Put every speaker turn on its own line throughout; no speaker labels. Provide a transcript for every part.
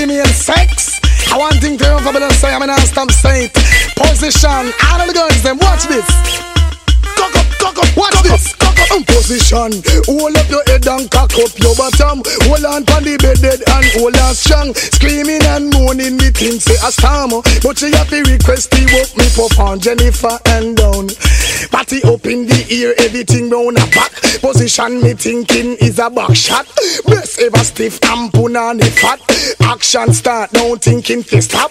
female sex. I want thing to over balance say I'm in a stamp state. Position, all of the girls, them watch this. Cock up, cock up, watch this. Cock up, um, position. Hold up your head and cock up your bottom. Hold on pon the bed dead and hold on strong. Screaming and moaning, me think say a storm. But she have to request the work me perform. Jennifer and down. Party up in the ear, everything round a back. Position me thinking is a back shot. Breast ever stiff and punani fat. Action start now thinking to stop.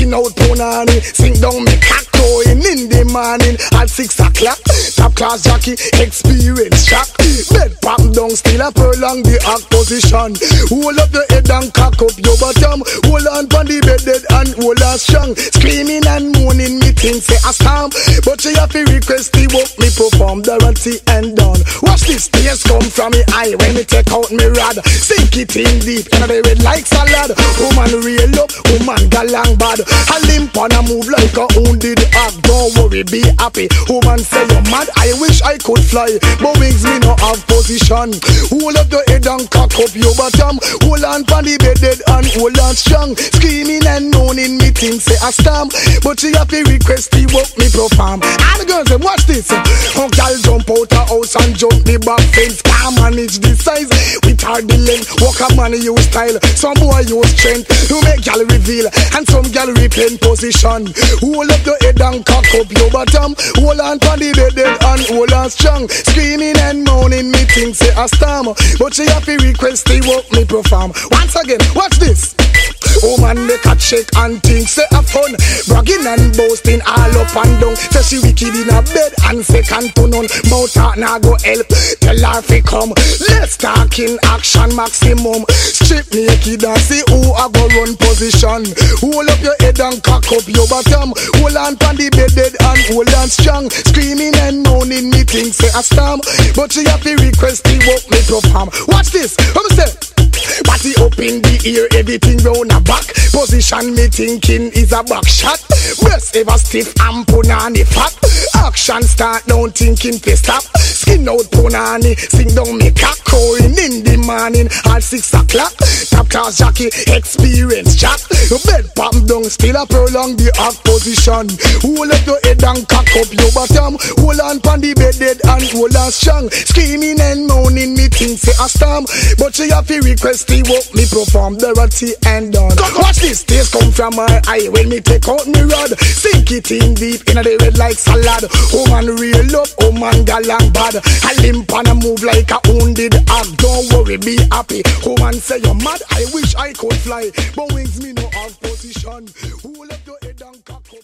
Skin out punani, sink down me cock going in the morning at six o'clock. Top class jockey, experience shock. Bed pop down, still a prolong the act position. Hold up the head and cock up your bottom. Hold on pon the bed dead and hold on strong. Screaming and moaning, me think say a storm. But she have to request the work me perform. Dorothy and done. Watch this tears come from me eye when me take out me rod. Sink it in deep, and they red like salad. Woman real up, woman galang bad. I limp and I move like a wounded hog. Don't worry, be happy. Woman say you're mad. I wish I could fly, but wings me no have position. Hold up the head and cock up your bottom. Hold on pon the bed dead and hold on strong. Screaming and moaning, me think say a storm. But she to request the work me perform. All the girls them watch this. Girl jump out a house and jump the back fence. Can't manage the size with hard the length. Walk a man use style. Some boy use strength to make gal reveal, and some gal replay position. Hold up the head and cock up your bottom. Hold on to the bed dead and hold on strong. Screaming and moaning, me think say a storm. But she have to request the work me perform. Once again, watch this. Oh man, they cat shake and think say a fun Bragging and boasting all up and down Say she wicked in a bed and second to none Mouth talk nah go help, tell her fi come Let's talk in action maximum Strip naked and see who a go run position Hold up your head and cock up your bottom Hold on pon the bed dead and hold on strong Screaming and moaning me think say a storm But she have to request the work me perform Watch this, me say Body up in the ear, everything round a back. Position me thinking is a back shot. Breast ever stiff and punani fat. Action start don't thinking to stop. Skin out punani, sing down me cock going in the morning at six o'clock. Top class jockey, experience jack. Bed pop down, still a prolong the hot position. Hold up your head and cock up your bottom. Hold on pon the bed dead and hold on strong. Screaming and moaning, me think say a storm. But she have to request the work me perform Dorothy and done. Watch this, tears come from my eye when me take out me rod. Sink it in deep in the red like salad. Woman real up, woman galang bad. I limp and I move like a wounded hog. Don't worry, be happy. Woman say you're mad. I wish I could fly, but wings me no have position. Hold